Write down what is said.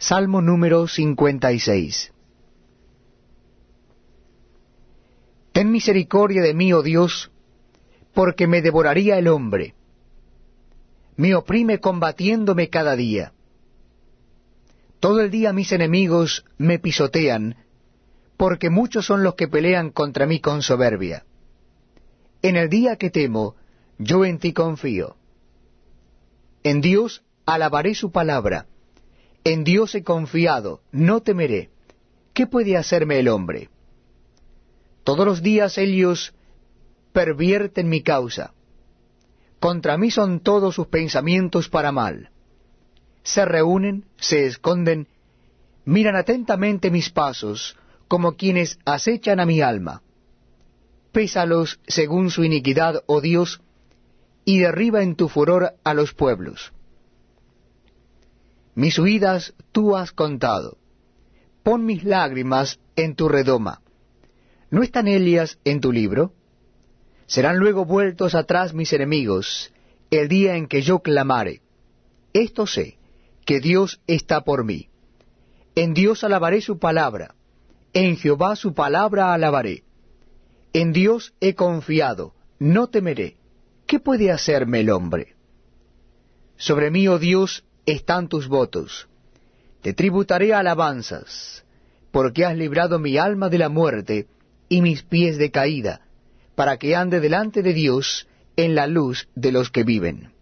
Salmo número 56 Ten misericordia de mí, oh Dios, porque me devoraría el hombre. Me oprime combatiéndome cada día. Todo el día mis enemigos me pisotean, porque muchos son los que pelean contra mí con soberbia. En el día que temo, yo en ti confío. En Dios alabaré su palabra en Dios he confiado, no temeré. ¿Qué puede hacerme el hombre? Todos los días ellos pervierten mi causa. Contra mí son todos sus pensamientos para mal. Se reúnen, se esconden, miran atentamente mis pasos, como quienes acechan a mi alma. Pésalos según su iniquidad, oh Dios, y derriba en tu furor a los pueblos. Mis huidas tú has contado. Pon mis lágrimas en tu redoma. ¿No están ellas en tu libro? Serán luego vueltos atrás mis enemigos, el día en que yo clamare. Esto sé, que Dios está por mí. En Dios alabaré su palabra, en Jehová su palabra alabaré. En Dios he confiado, no temeré. ¿Qué puede hacerme el hombre? Sobre mí, oh Dios, están tus votos. Te tributaré alabanzas, porque has librado mi alma de la muerte y mis pies de caída, para que ande delante de Dios en la luz de los que viven.